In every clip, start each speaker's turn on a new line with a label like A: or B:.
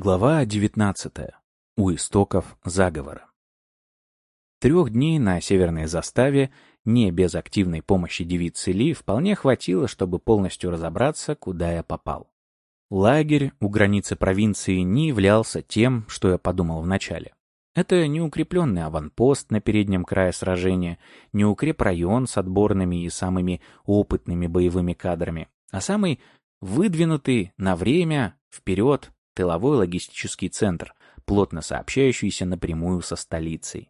A: Глава 19. У истоков заговора. Трех дней на северной заставе, не без активной помощи девицы Ли, вполне хватило, чтобы полностью разобраться, куда я попал. Лагерь у границы провинции не являлся тем, что я подумал вначале. Это не укрепленный аванпост на переднем крае сражения, не укрепрайон с отборными и самыми опытными боевыми кадрами, а самый выдвинутый на время вперед тыловой логистический центр, плотно сообщающийся напрямую со столицей.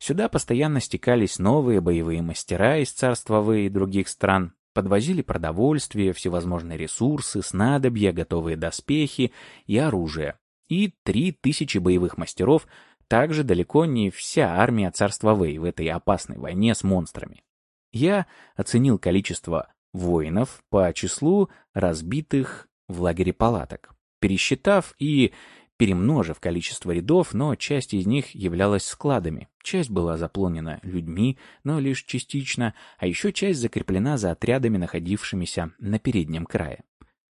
A: Сюда постоянно стекались новые боевые мастера из царства Вэй и других стран, подвозили продовольствие, всевозможные ресурсы, снадобья, готовые доспехи и оружие. И три тысячи боевых мастеров также далеко не вся армия царства Вэй в этой опасной войне с монстрами. Я оценил количество воинов по числу разбитых в лагере палаток пересчитав и перемножив количество рядов, но часть из них являлась складами. Часть была заполнена людьми, но лишь частично, а еще часть закреплена за отрядами, находившимися на переднем крае.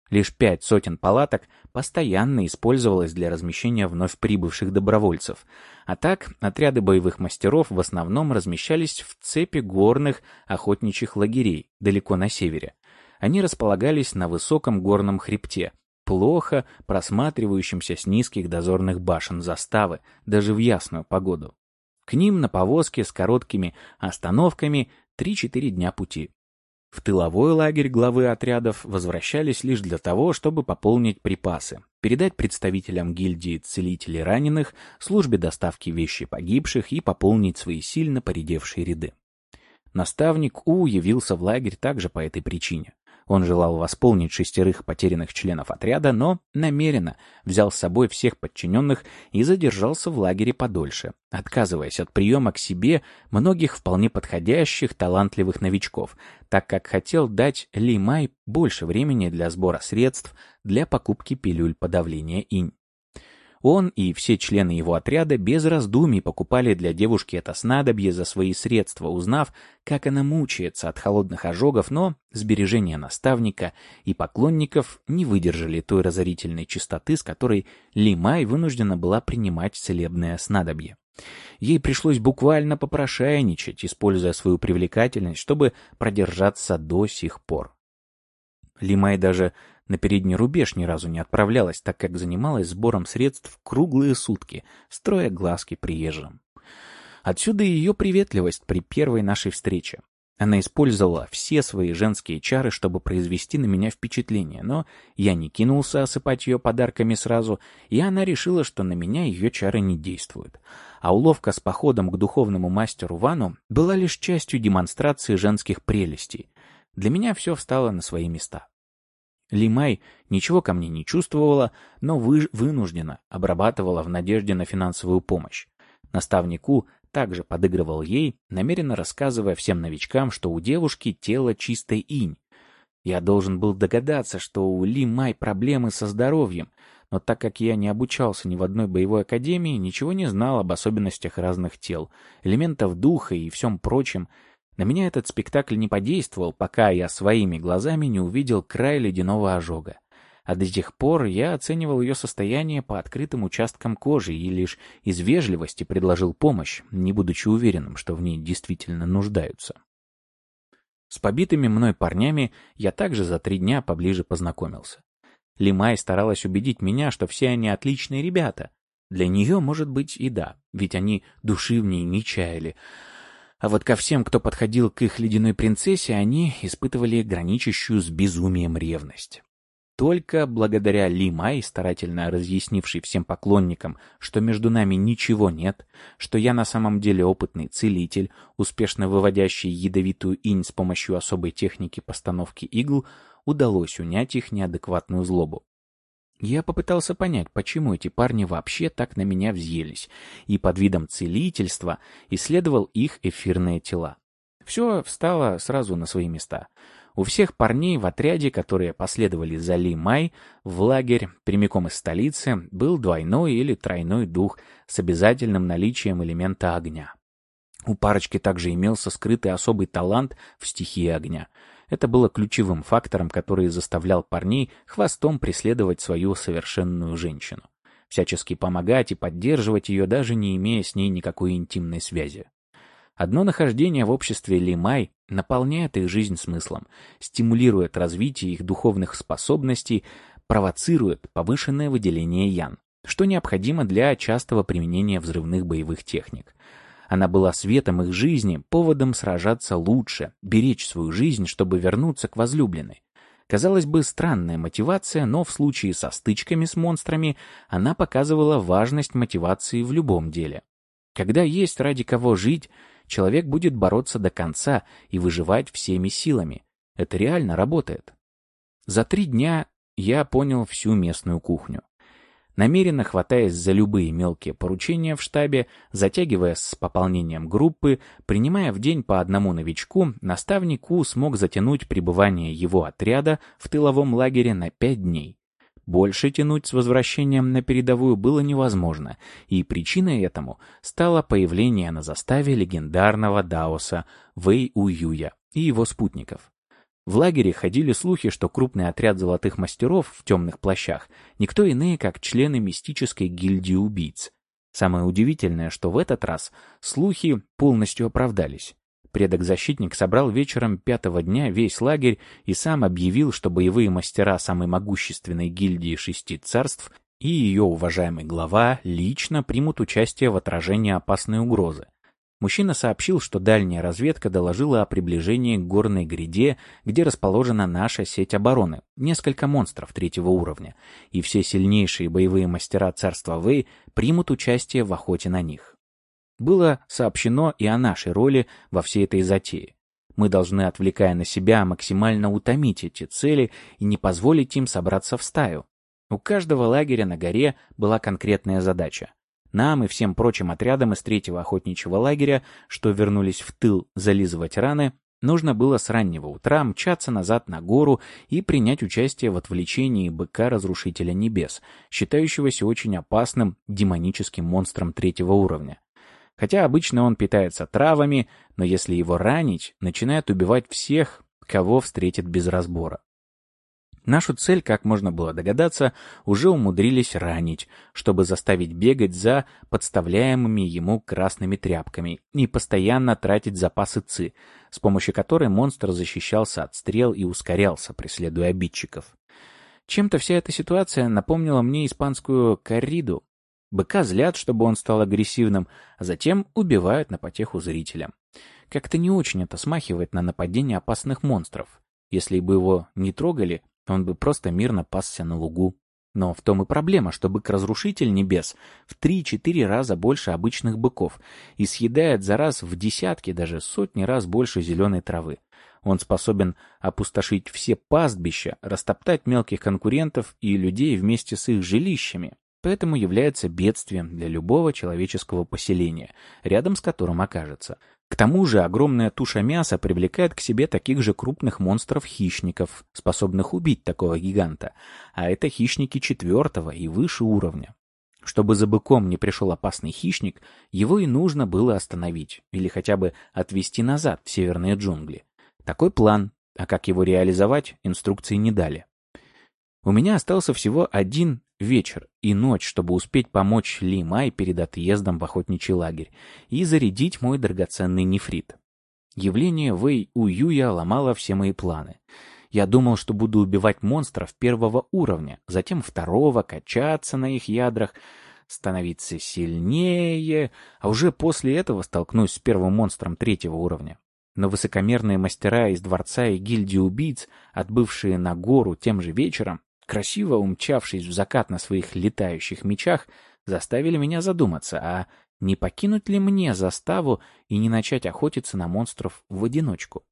A: Лишь пять сотен палаток постоянно использовалось для размещения вновь прибывших добровольцев, а так отряды боевых мастеров в основном размещались в цепи горных охотничьих лагерей далеко на севере. Они располагались на высоком горном хребте, плохо просматривающимся с низких дозорных башен заставы, даже в ясную погоду. К ним на повозке с короткими остановками 3-4 дня пути. В тыловой лагерь главы отрядов возвращались лишь для того, чтобы пополнить припасы, передать представителям гильдии целителей раненых, службе доставки вещей погибших и пополнить свои сильно поредевшие ряды. Наставник У явился в лагерь также по этой причине. Он желал восполнить шестерых потерянных членов отряда, но намеренно взял с собой всех подчиненных и задержался в лагере подольше, отказываясь от приема к себе многих вполне подходящих, талантливых новичков, так как хотел дать Ли Май больше времени для сбора средств для покупки пилюль подавления инь. Он и все члены его отряда без раздумий покупали для девушки это снадобье за свои средства, узнав, как она мучается от холодных ожогов, но сбережения наставника и поклонников не выдержали той разорительной чистоты, с которой Лимай вынуждена была принимать целебное снадобье. Ей пришлось буквально попрошайничать, используя свою привлекательность, чтобы продержаться до сих пор. Лимай даже на передний рубеж ни разу не отправлялась, так как занималась сбором средств круглые сутки, строя глазки приезжим. Отсюда ее приветливость при первой нашей встрече. Она использовала все свои женские чары, чтобы произвести на меня впечатление, но я не кинулся осыпать ее подарками сразу, и она решила, что на меня ее чары не действуют. А уловка с походом к духовному мастеру Вану была лишь частью демонстрации женских прелестей. Для меня все встало на свои места. Лимай ничего ко мне не чувствовала, но вы, вынуждена обрабатывала в надежде на финансовую помощь. Наставнику также подыгрывал ей, намеренно рассказывая всем новичкам, что у девушки тело чистой инь. Я должен был догадаться, что у Ли Май проблемы со здоровьем, но так как я не обучался ни в одной боевой академии, ничего не знал об особенностях разных тел, элементов духа и всем прочем, на меня этот спектакль не подействовал, пока я своими глазами не увидел край ледяного ожога. А до тех пор я оценивал ее состояние по открытым участкам кожи и лишь из вежливости предложил помощь, не будучи уверенным, что в ней действительно нуждаются. С побитыми мной парнями я также за три дня поближе познакомился. Лимай старалась убедить меня, что все они отличные ребята. Для нее, может быть, и да, ведь они души в ней не чаяли, а вот ко всем, кто подходил к их ледяной принцессе, они испытывали граничащую с безумием ревность. Только благодаря Ли Май, старательно разъяснившей всем поклонникам, что между нами ничего нет, что я на самом деле опытный целитель, успешно выводящий ядовитую инь с помощью особой техники постановки игл, удалось унять их неадекватную злобу. Я попытался понять, почему эти парни вообще так на меня взъелись, и под видом целительства исследовал их эфирные тела. Все встало сразу на свои места. У всех парней в отряде, которые последовали за Ли Май, в лагерь прямиком из столицы был двойной или тройной дух с обязательным наличием элемента огня. У парочки также имелся скрытый особый талант в стихии огня — Это было ключевым фактором, который заставлял парней хвостом преследовать свою совершенную женщину. Всячески помогать и поддерживать ее, даже не имея с ней никакой интимной связи. Одно нахождение в обществе Лимай наполняет их жизнь смыслом, стимулирует развитие их духовных способностей, провоцирует повышенное выделение ян, что необходимо для частого применения взрывных боевых техник. Она была светом их жизни, поводом сражаться лучше, беречь свою жизнь, чтобы вернуться к возлюбленной. Казалось бы, странная мотивация, но в случае со стычками с монстрами она показывала важность мотивации в любом деле. Когда есть ради кого жить, человек будет бороться до конца и выживать всеми силами. Это реально работает. За три дня я понял всю местную кухню намеренно хватаясь за любые мелкие поручения в штабе, затягивая с пополнением группы, принимая в день по одному новичку, наставник У смог затянуть пребывание его отряда в тыловом лагере на пять дней. Больше тянуть с возвращением на передовую было невозможно, и причиной этому стало появление на заставе легендарного даоса Вэй Уюя и его спутников. В лагере ходили слухи, что крупный отряд золотых мастеров в темных плащах никто иные, как члены мистической гильдии убийц. Самое удивительное, что в этот раз слухи полностью оправдались. Предок-защитник собрал вечером пятого дня весь лагерь и сам объявил, что боевые мастера самой могущественной гильдии шести царств и ее уважаемый глава лично примут участие в отражении опасной угрозы. Мужчина сообщил, что дальняя разведка доложила о приближении к горной гряде, где расположена наша сеть обороны, несколько монстров третьего уровня, и все сильнейшие боевые мастера царства Вэй примут участие в охоте на них. Было сообщено и о нашей роли во всей этой затее. Мы должны, отвлекая на себя, максимально утомить эти цели и не позволить им собраться в стаю. У каждого лагеря на горе была конкретная задача нам и всем прочим отрядам из третьего охотничьего лагеря, что вернулись в тыл зализывать раны, нужно было с раннего утра мчаться назад на гору и принять участие в отвлечении быка-разрушителя небес, считающегося очень опасным демоническим монстром третьего уровня. Хотя обычно он питается травами, но если его ранить, начинает убивать всех, кого встретит без разбора. Нашу цель, как можно было догадаться, уже умудрились ранить, чтобы заставить бегать за подставляемыми ему красными тряпками и постоянно тратить запасы ЦИ, с помощью которой монстр защищался от стрел и ускорялся, преследуя обидчиков. Чем-то вся эта ситуация напомнила мне испанскую корриду. Быка злят, чтобы он стал агрессивным, а затем убивают на потеху зрителям. Как-то не очень это смахивает на нападение опасных монстров. Если бы его не трогали, он бы просто мирно пасся на лугу. Но в том и проблема, что бык-разрушитель небес в 3-4 раза больше обычных быков и съедает за раз в десятки, даже сотни раз больше зеленой травы. Он способен опустошить все пастбища, растоптать мелких конкурентов и людей вместе с их жилищами, поэтому является бедствием для любого человеческого поселения, рядом с которым окажется. К тому же огромная туша мяса привлекает к себе таких же крупных монстров-хищников, способных убить такого гиганта, а это хищники четвертого и выше уровня. Чтобы за быком не пришел опасный хищник, его и нужно было остановить, или хотя бы отвести назад в северные джунгли. Такой план, а как его реализовать, инструкции не дали. У меня остался всего один вечер и ночь, чтобы успеть помочь Ли Май перед отъездом в охотничий лагерь и зарядить мой драгоценный нефрит. Явление Вэй У Юя ломало все мои планы. Я думал, что буду убивать монстров первого уровня, затем второго, качаться на их ядрах, становиться сильнее, а уже после этого столкнусь с первым монстром третьего уровня. Но высокомерные мастера из дворца и гильдии убийц, отбывшие на гору тем же вечером, красиво умчавшись в закат на своих летающих мечах, заставили меня задуматься, а не покинуть ли мне заставу и не начать охотиться на монстров в одиночку?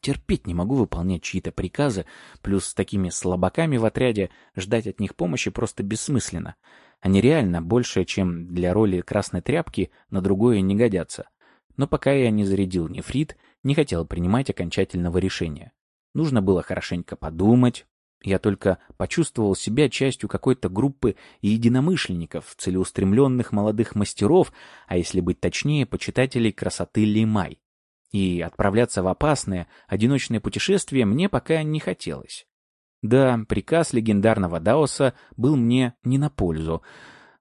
A: Терпеть не могу выполнять чьи-то приказы, плюс с такими слабаками в отряде ждать от них помощи просто бессмысленно. Они реально больше, чем для роли красной тряпки, на другое не годятся. Но пока я не зарядил нефрит, не хотел принимать окончательного решения. Нужно было хорошенько подумать, я только почувствовал себя частью какой-то группы единомышленников, целеустремленных молодых мастеров, а если быть точнее, почитателей красоты Лимай. и отправляться в опасное, одиночное путешествие мне пока не хотелось. Да, приказ легендарного Даоса был мне не на пользу.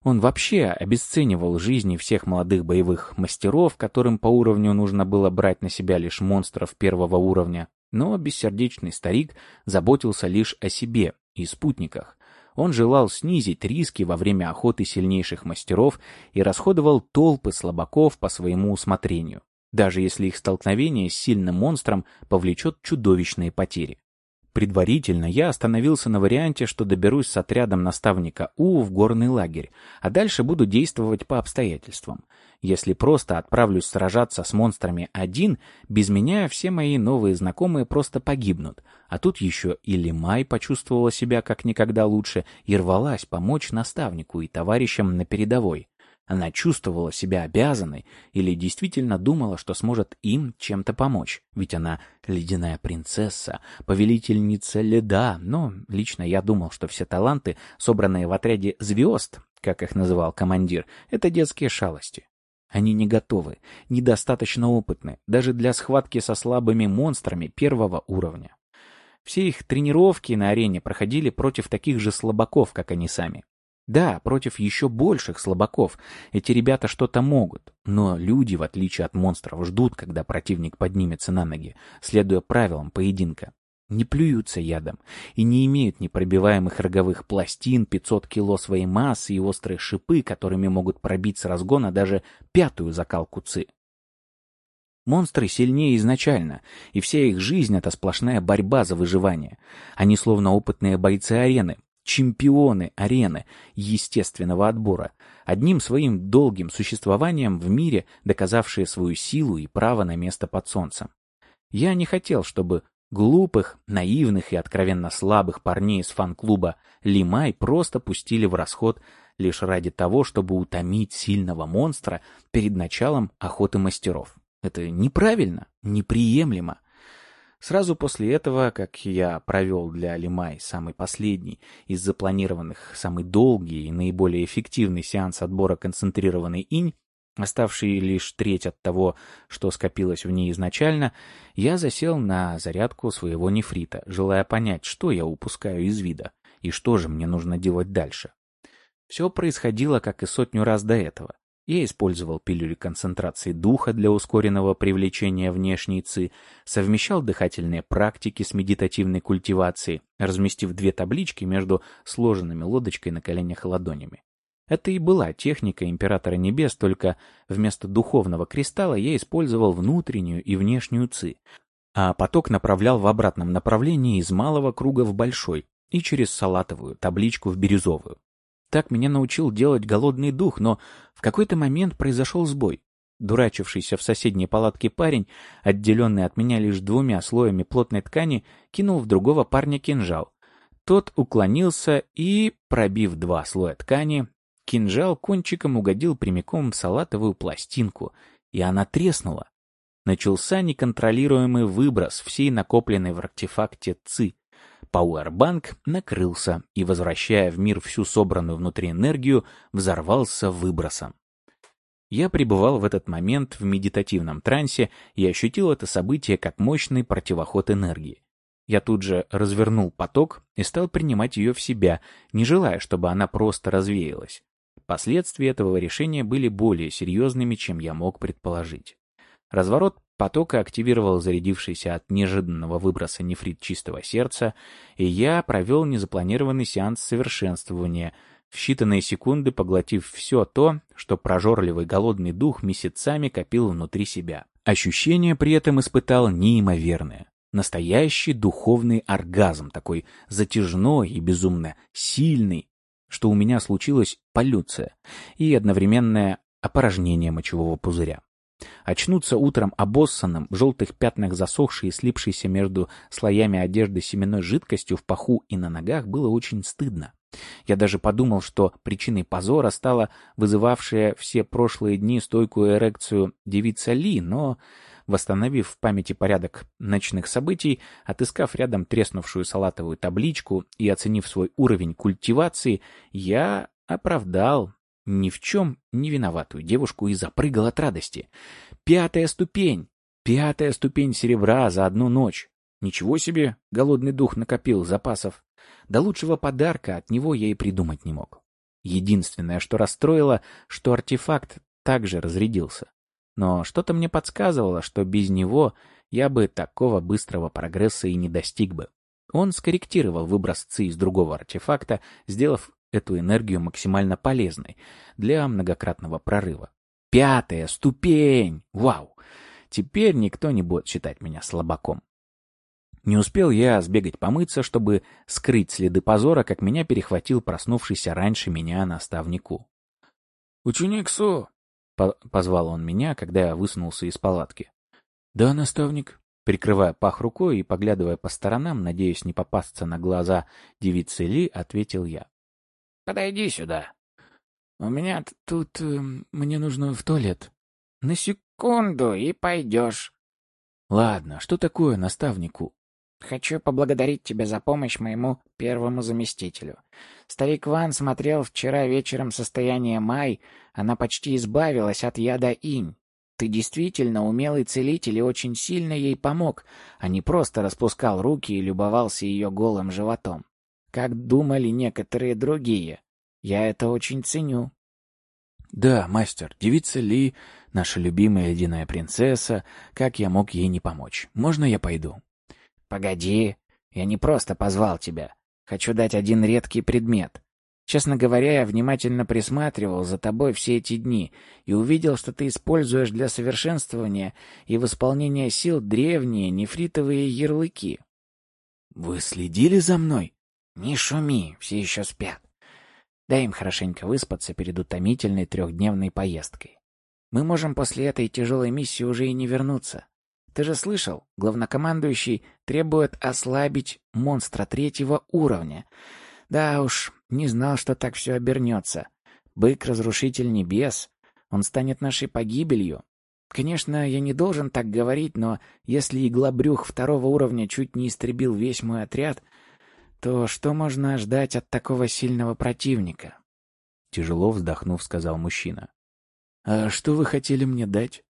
A: Он вообще обесценивал жизни всех молодых боевых мастеров, которым по уровню нужно было брать на себя лишь монстров первого уровня. Но бессердечный старик заботился лишь о себе и спутниках. Он желал снизить риски во время охоты сильнейших мастеров и расходовал толпы слабаков по своему усмотрению, даже если их столкновение с сильным монстром повлечет чудовищные потери. Предварительно я остановился на варианте, что доберусь с отрядом наставника У в горный лагерь, а дальше буду действовать по обстоятельствам. Если просто отправлюсь сражаться с монстрами один, без меня все мои новые знакомые просто погибнут. А тут еще и Лимай почувствовала себя как никогда лучше и рвалась помочь наставнику и товарищам на передовой. Она чувствовала себя обязанной или действительно думала, что сможет им чем-то помочь. Ведь она ледяная принцесса, повелительница льда. Но лично я думал, что все таланты, собранные в отряде «звезд», как их называл командир, это детские шалости. Они не готовы, недостаточно опытны, даже для схватки со слабыми монстрами первого уровня. Все их тренировки на арене проходили против таких же слабаков, как они сами. Да, против еще больших слабаков. Эти ребята что-то могут. Но люди, в отличие от монстров, ждут, когда противник поднимется на ноги, следуя правилам поединка. Не плюются ядом и не имеют непробиваемых роговых пластин, 500 кило своей массы и острые шипы, которыми могут пробить с разгона даже пятую закалку ЦИ. Монстры сильнее изначально, и вся их жизнь — это сплошная борьба за выживание. Они словно опытные бойцы арены, чемпионы арены естественного отбора, одним своим долгим существованием в мире доказавшие свою силу и право на место под солнцем. Я не хотел, чтобы глупых, наивных и откровенно слабых парней из фан-клуба Лимай просто пустили в расход лишь ради того, чтобы утомить сильного монстра перед началом охоты мастеров. Это неправильно, неприемлемо. Сразу после этого, как я провел для Лимай самый последний из запланированных, самый долгий и наиболее эффективный сеанс отбора концентрированный инь, оставший лишь треть от того, что скопилось в ней изначально, я засел на зарядку своего нефрита, желая понять, что я упускаю из вида и что же мне нужно делать дальше. Все происходило, как и сотню раз до этого. Я использовал пилюли концентрации духа для ускоренного привлечения внешней ЦИ, совмещал дыхательные практики с медитативной культивацией, разместив две таблички между сложенными лодочкой на коленях ладонями. Это и была техника Императора Небес, только вместо духовного кристалла я использовал внутреннюю и внешнюю ЦИ, а поток направлял в обратном направлении из малого круга в большой и через салатовую табличку в бирюзовую. Так меня научил делать голодный дух, но в какой-то момент произошел сбой. Дурачившийся в соседней палатке парень, отделенный от меня лишь двумя слоями плотной ткани, кинул в другого парня кинжал. Тот уклонился и, пробив два слоя ткани, кинжал кончиком угодил прямиком в салатовую пластинку, и она треснула. Начался неконтролируемый выброс всей накопленной в артефакте ЦИ. Пауэрбанк накрылся и, возвращая в мир всю собранную внутри энергию, взорвался выбросом. Я пребывал в этот момент в медитативном трансе и ощутил это событие как мощный противоход энергии. Я тут же развернул поток и стал принимать ее в себя, не желая, чтобы она просто развеялась. Последствия этого решения были более серьезными, чем я мог предположить. Разворот потока активировал зарядившийся от неожиданного выброса нефрит чистого сердца, и я провел незапланированный сеанс совершенствования, в считанные секунды поглотив все то, что прожорливый голодный дух месяцами копил внутри себя. Ощущение при этом испытал неимоверное. Настоящий духовный оргазм, такой затяжной и безумно сильный, что у меня случилась полюция и одновременное опорожнение мочевого пузыря. Очнуться утром обоссанным, в желтых пятнах засохшей и слипшейся между слоями одежды семенной жидкостью в паху и на ногах было очень стыдно. Я даже подумал, что причиной позора стала вызывавшая все прошлые дни стойкую эрекцию девица Ли, но, восстановив в памяти порядок ночных событий, отыскав рядом треснувшую салатовую табличку и оценив свой уровень культивации, я оправдал ни в чем не виноватую девушку и запрыгал от радости. Пятая ступень! Пятая ступень серебра за одну ночь. Ничего себе, голодный дух накопил запасов. До лучшего подарка от него я и придумать не мог. Единственное, что расстроило, что артефакт также разрядился. Но что-то мне подсказывало, что без него я бы такого быстрого прогресса и не достиг бы. Он скорректировал выброс ЦИ из другого артефакта, сделав эту энергию максимально полезной для многократного прорыва. Пятая ступень! Вау! Теперь никто не будет считать меня слабаком. Не успел я сбегать помыться, чтобы скрыть следы позора, как меня перехватил проснувшийся раньше меня наставнику.
B: «Ученик Су!»
A: — позвал он меня, когда я высунулся из палатки. «Да, наставник», Прикрывая пах рукой и поглядывая по сторонам, надеясь не попасться на глаза девицы Ли, ответил я.
B: «Подойди сюда. У меня тут... Э, мне нужно в туалет. На секунду и пойдешь».
A: «Ладно, что такое наставнику?»
B: «Хочу поблагодарить тебя за помощь моему первому заместителю. Старик Ван смотрел вчера вечером состояние Май, она почти избавилась от яда инь. Ты действительно умелый целитель и очень сильно ей помог, а не просто распускал руки и любовался ее голым животом. Как думали некоторые другие. Я это очень ценю.
A: Да, мастер, девица Ли, наша любимая ледяная принцесса, как я мог ей не помочь? Можно я пойду?
B: Погоди, я не просто позвал тебя. Хочу дать один редкий предмет. Честно говоря, я внимательно присматривал за тобой все эти дни и увидел, что ты используешь для совершенствования и восполнения сил древние нефритовые ярлыки.
A: Вы следили за мной?
B: Не шуми, все еще спят. Дай им хорошенько выспаться перед утомительной трехдневной поездкой. Мы можем после этой тяжелой миссии уже и не вернуться. Ты же слышал, главнокомандующий требует ослабить монстра третьего уровня — да уж, не знал, что так все обернется. Бык-разрушитель небес. Он станет нашей погибелью. Конечно, я не должен так говорить, но если иглобрюх второго уровня чуть не истребил весь мой отряд, то что можно ждать от такого сильного противника?
A: Тяжело вздохнув, сказал мужчина. «А что вы хотели мне дать?»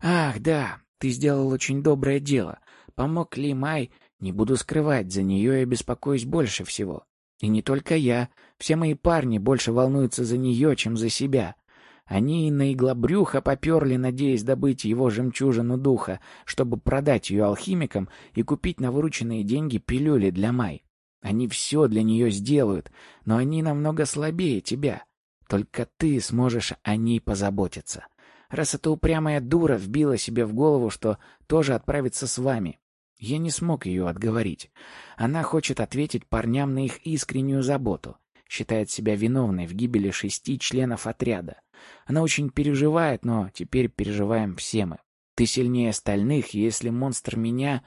B: «Ах, да, ты сделал очень доброе дело. Помог Ли Май, не буду скрывать, за нее я беспокоюсь больше всего. И не только я. Все мои парни больше волнуются за нее, чем за себя. Они на иглобрюха поперли, надеясь добыть его жемчужину духа, чтобы продать ее алхимикам и купить на вырученные деньги пилюли для Май. Они все для нее сделают, но они намного слабее тебя. Только ты сможешь о ней позаботиться. Раз эта упрямая дура вбила себе в голову, что тоже отправится с вами, я не смог ее отговорить. Она хочет ответить парням на их искреннюю заботу. Считает себя виновной в гибели шести членов отряда. Она очень переживает, но теперь переживаем все мы. Ты сильнее остальных, если монстр меня...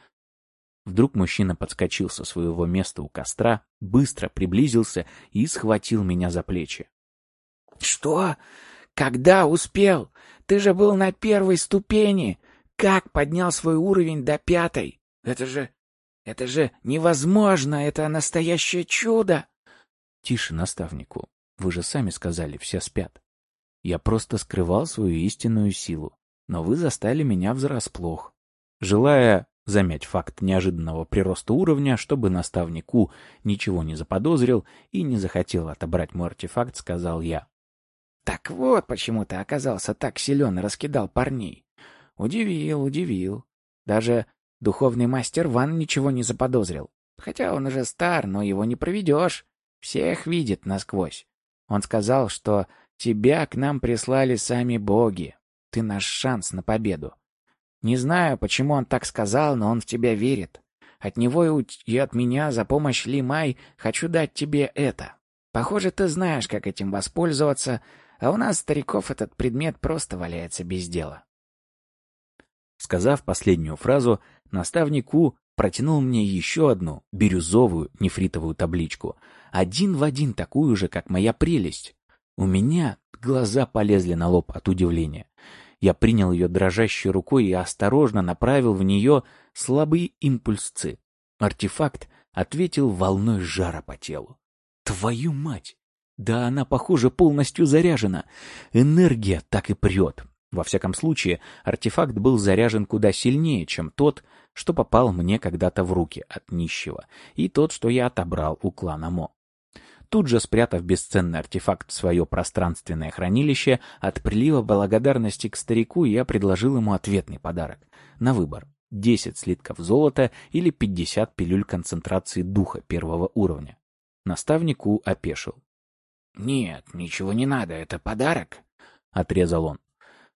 A: Вдруг мужчина подскочил со своего места у костра, быстро приблизился и схватил меня за плечи.
B: «Что? Когда успел? Ты же был на первой ступени! Как поднял свой уровень до пятой? Это же... это же невозможно! Это настоящее чудо!»
A: «Тише, наставнику. Вы же сами сказали, все спят. Я просто скрывал свою истинную силу, но вы застали меня врасплох. Желая замять факт неожиданного прироста уровня, чтобы наставнику ничего не заподозрил и не захотел отобрать мой артефакт, сказал я.
B: «Так вот, почему ты оказался так силен и раскидал парней. Удивил, удивил. Даже Духовный мастер Ван ничего не заподозрил. Хотя он уже стар, но его не проведешь. Всех видит насквозь. Он сказал, что тебя к нам прислали сами боги. Ты наш шанс на победу. Не знаю, почему он так сказал, но он в тебя верит. От него и от меня за помощь Ли Май хочу дать тебе это. Похоже, ты знаешь, как этим воспользоваться, а у нас, стариков, этот предмет просто валяется без дела.
A: Сказав последнюю фразу, наставник У протянул мне еще одну бирюзовую нефритовую табличку, один в один такую же, как моя прелесть. У меня глаза полезли на лоб от удивления. Я принял ее дрожащей рукой и осторожно направил в нее слабые импульсцы. Артефакт ответил волной жара по телу. Твою мать! Да она, похоже, полностью заряжена. Энергия так и прет. Во всяком случае, артефакт был заряжен куда сильнее, чем тот, что попал мне когда-то в руки от нищего, и тот, что я отобрал у клана Мо. Тут же, спрятав бесценный артефакт в свое пространственное хранилище, от прилива благодарности к старику я предложил ему ответный подарок. На выбор. 10 слитков золота или 50 пилюль концентрации духа первого уровня. Наставнику опешил.
B: «Нет, ничего не надо, это подарок», — отрезал он.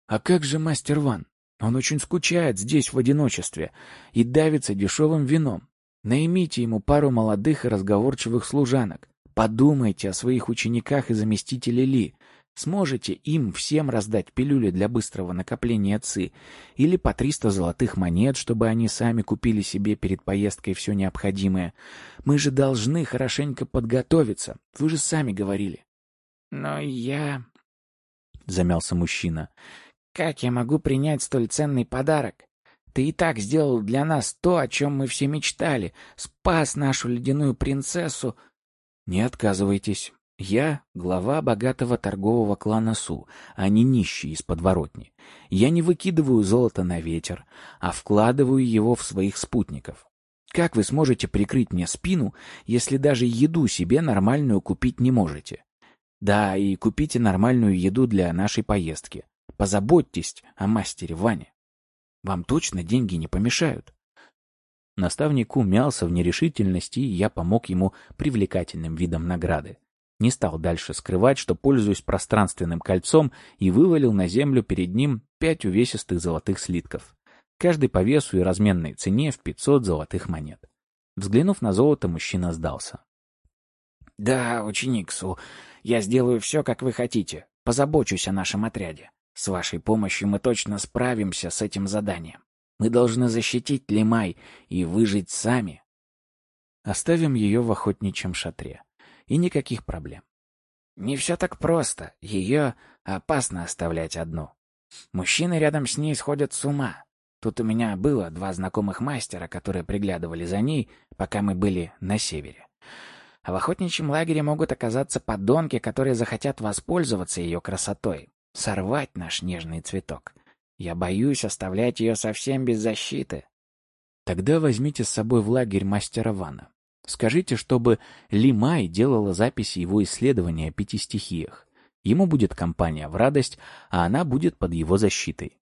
A: «А как же мастер Ван? Он очень скучает здесь в одиночестве и давится дешевым вином. Наймите ему пару молодых и разговорчивых служанок. Подумайте о своих учениках и заместителе Ли. Сможете им всем раздать пилюли для быстрого накопления ЦИ или по 300 золотых монет, чтобы они сами купили себе перед поездкой все необходимое. Мы же должны хорошенько подготовиться. Вы же сами говорили.
B: Но я...
A: Замялся мужчина.
B: Как я могу принять столь ценный подарок? Ты и так сделал для нас то, о чем мы все мечтали. Спас нашу ледяную принцессу.
A: Не отказывайтесь. Я глава богатого торгового клана Су, а не нищий из подворотни. Я не выкидываю золото на ветер, а вкладываю его в своих спутников. Как вы сможете прикрыть мне спину, если даже еду себе нормальную купить не можете? Да, и купите нормальную еду для нашей поездки. Позаботьтесь о мастере Ване. Вам точно деньги не помешают. Наставник умялся в нерешительности, и я помог ему привлекательным видом награды. Не стал дальше скрывать, что пользуюсь пространственным кольцом, и вывалил на землю перед ним пять увесистых золотых слитков. Каждый по весу и разменной цене в 500 золотых монет. Взглянув на золото, мужчина сдался.
B: «Да, ученик Су, я сделаю все, как вы хотите. Позабочусь о нашем отряде. С вашей помощью мы точно справимся с этим заданием. Мы должны защитить Лимай и выжить сами».
A: Оставим ее в охотничьем шатре и никаких проблем.
B: Не все так просто. Ее опасно оставлять одну. Мужчины рядом с ней сходят с ума. Тут у меня было два знакомых мастера, которые приглядывали за ней, пока мы были на севере. А в охотничьем лагере могут оказаться подонки, которые захотят воспользоваться ее красотой, сорвать наш нежный цветок. Я боюсь оставлять ее совсем без защиты.
A: Тогда возьмите с собой в лагерь мастера Вана. Скажите, чтобы Ли Май делала записи его исследования о пяти стихиях. Ему будет компания в радость, а она будет под его защитой.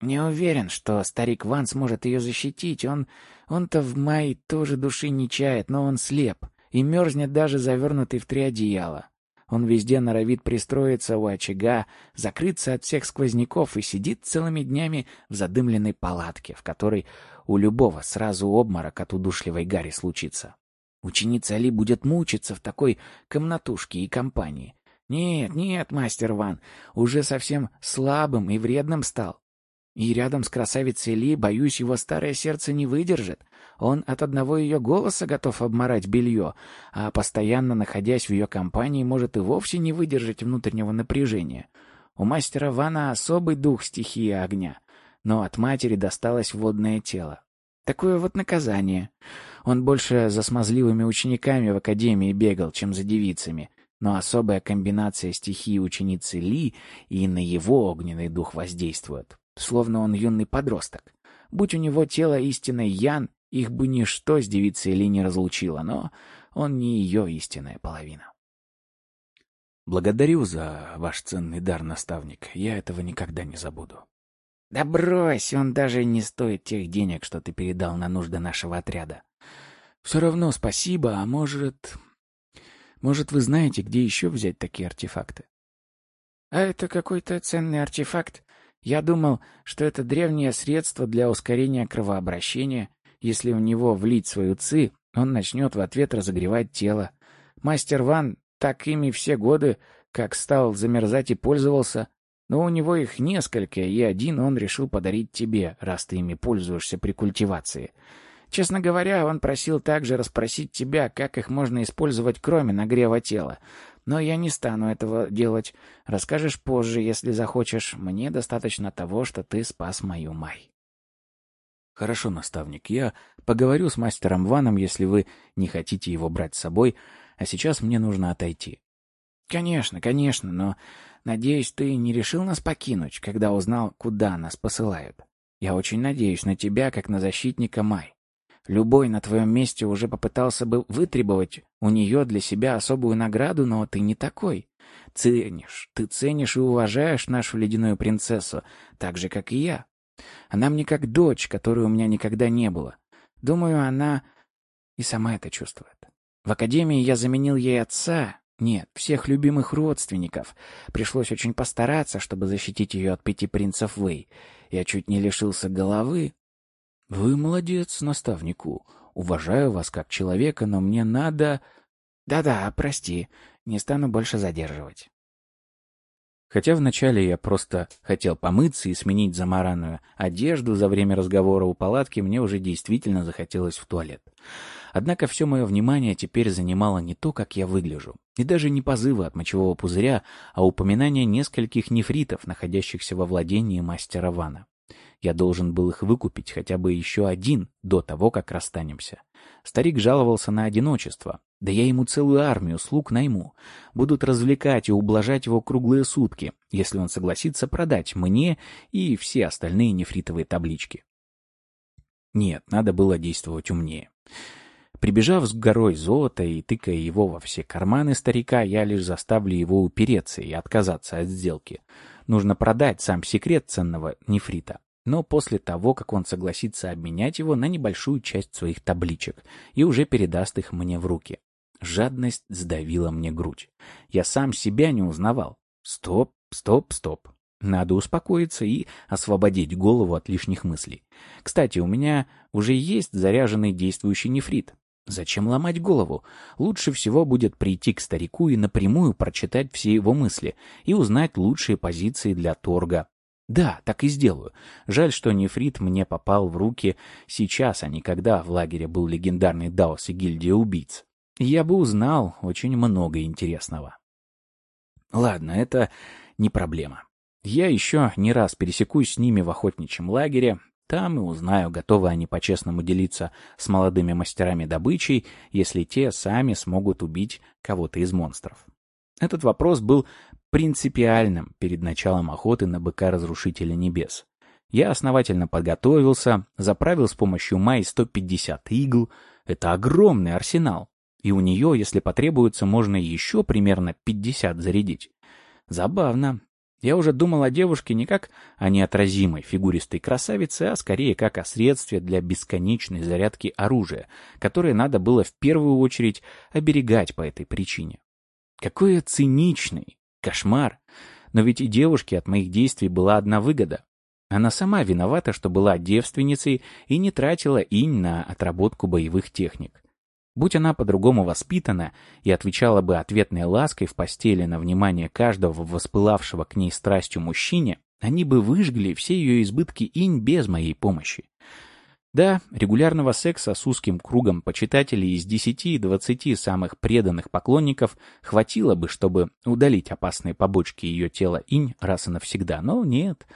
B: Не уверен, что старик Ван сможет ее защитить. Он... Он-то в мае тоже души не чает, но он слеп и мерзнет даже завернутый в три одеяла. Он везде норовит пристроиться у очага, закрыться от всех сквозняков и сидит целыми днями в задымленной палатке, в которой у любого сразу обморок от удушливой гари случится. Ученица Али будет мучиться в такой комнатушке и компании. Нет, нет, мастер Ван, уже совсем слабым и вредным стал. И рядом с красавицей Ли, боюсь, его старое сердце не выдержит. Он от одного ее голоса готов обморать белье, а постоянно находясь в ее компании, может и вовсе не выдержать внутреннего напряжения. У мастера Вана особый дух стихии огня, но от матери досталось водное тело. Такое вот наказание. Он больше за смазливыми учениками в академии бегал, чем за девицами. Но особая комбинация стихии ученицы Ли и на его огненный дух воздействует. Словно он юный подросток. Будь у него тело истинной Ян, их бы ничто с девицей Ли не разлучило, но он не ее истинная половина.
A: Благодарю за ваш ценный дар, наставник. Я этого никогда не забуду.
B: Да брось, он даже не стоит тех денег, что ты передал на нужды нашего отряда.
A: Все равно спасибо, а может... Может, вы знаете, где еще взять такие артефакты?
B: А это какой-то ценный артефакт. Я думал, что это древнее средство для ускорения кровообращения. Если в него влить свою ци, он начнет в ответ разогревать тело. Мастер Ван так ими все годы, как стал замерзать и пользовался. Но у него их несколько, и один он решил подарить тебе, раз ты ими пользуешься при культивации. Честно говоря, он просил также расспросить тебя, как их можно использовать, кроме нагрева тела. Но я не стану этого делать. Расскажешь позже, если захочешь. Мне достаточно того, что ты спас мою Май.
A: Хорошо, наставник. Я поговорю с мастером Ваном, если вы не хотите его брать с собой, а сейчас мне нужно отойти.
B: Конечно, конечно, но Надеюсь, ты не решил нас покинуть, когда узнал, куда нас посылают. Я очень надеюсь на тебя, как на защитника Май. Любой на твоем месте уже попытался бы вытребовать у нее для себя особую награду, но ты не такой. Ценишь, ты ценишь и уважаешь нашу ледяную принцессу, так же, как и я. Она мне как дочь, которой у меня никогда не было. Думаю, она и сама это чувствует. В академии я заменил ей отца, нет, всех любимых родственников. Пришлось очень постараться, чтобы защитить ее от пяти принцев Вэй. Я чуть не лишился головы. Вы молодец, наставнику. Уважаю вас как человека, но мне надо... Да-да, прости, не стану больше задерживать.
A: Хотя вначале я просто хотел помыться и сменить замаранную одежду за время разговора у палатки, мне уже действительно захотелось в туалет. Однако все мое внимание теперь занимало не то, как я выгляжу, и даже не позывы от мочевого пузыря, а упоминание нескольких нефритов, находящихся во владении мастера Вана. Я должен был их выкупить хотя бы еще один до того, как расстанемся. Старик жаловался на одиночество. Да я ему целую армию слуг найму. Будут развлекать и ублажать его круглые сутки, если он согласится продать мне и все остальные нефритовые таблички. Нет, надо было действовать умнее. Прибежав с горой золота и тыкая его во все карманы старика, я лишь заставлю его упереться и отказаться от сделки. Нужно продать сам секрет ценного нефрита но после того, как он согласится обменять его на небольшую часть своих табличек и уже передаст их мне в руки. Жадность сдавила мне грудь. Я сам себя не узнавал. Стоп, стоп, стоп. Надо успокоиться и освободить голову от лишних мыслей. Кстати, у меня уже есть заряженный действующий нефрит. Зачем ломать голову? Лучше всего будет прийти к старику и напрямую прочитать все его мысли и узнать лучшие позиции для торга, да, так и сделаю. Жаль, что нефрит мне попал в руки сейчас, а не когда в лагере был легендарный Даос и гильдия убийц. Я бы узнал очень много интересного. Ладно, это не проблема. Я еще не раз пересекусь с ними в охотничьем лагере, там и узнаю, готовы они по-честному делиться с молодыми мастерами добычей, если те сами смогут убить кого-то из монстров. Этот вопрос был принципиальным перед началом охоты на быка-разрушителя небес. Я основательно подготовился, заправил с помощью Май 150 игл. Это огромный арсенал. И у нее, если потребуется, можно еще примерно 50 зарядить. Забавно. Я уже думал о девушке не как о неотразимой фигуристой красавице, а скорее как о средстве для бесконечной зарядки оружия, которое надо было в первую очередь оберегать по этой причине. Какой я циничный, Кошмар. Но ведь и девушке от моих действий была одна выгода. Она сама виновата, что была девственницей и не тратила инь на отработку боевых техник. Будь она по-другому воспитана и отвечала бы ответной лаской в постели на внимание каждого воспылавшего к ней страстью мужчине, они бы выжгли все ее избытки инь без моей помощи. Да, регулярного секса с узким кругом почитателей из 10-20 самых преданных поклонников хватило бы, чтобы удалить опасные побочки ее тела инь раз и навсегда, но нет.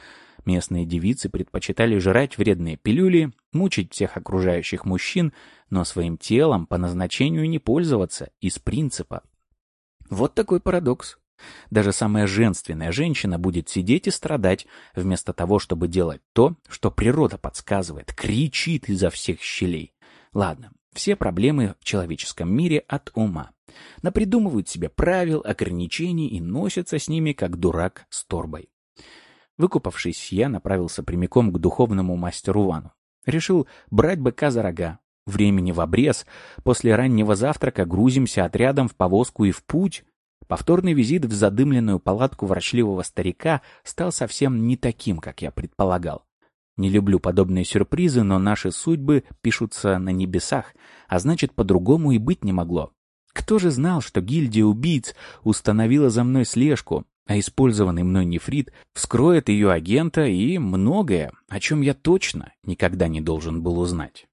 A: Местные девицы предпочитали жрать вредные пилюли, мучить всех окружающих мужчин, но своим телом по назначению не пользоваться, из принципа. Вот такой парадокс. Даже самая женственная женщина будет сидеть и страдать, вместо того, чтобы делать то, что природа подсказывает, кричит изо всех щелей. Ладно, все проблемы в человеческом мире от ума. Напридумывают себе правил, ограничений и носятся с ними, как дурак с торбой. Выкупавшись, я направился прямиком к духовному мастеру Вану. Решил брать быка за рога. Времени в обрез. После раннего завтрака грузимся отрядом в повозку и в путь. Повторный визит в задымленную палатку врачливого старика стал совсем не таким, как я предполагал. Не люблю подобные сюрпризы, но наши судьбы пишутся на небесах, а значит, по-другому и быть не могло. Кто же знал, что гильдия убийц установила за мной слежку, а использованный мной нефрит вскроет ее агента и многое, о чем я точно никогда не должен был узнать.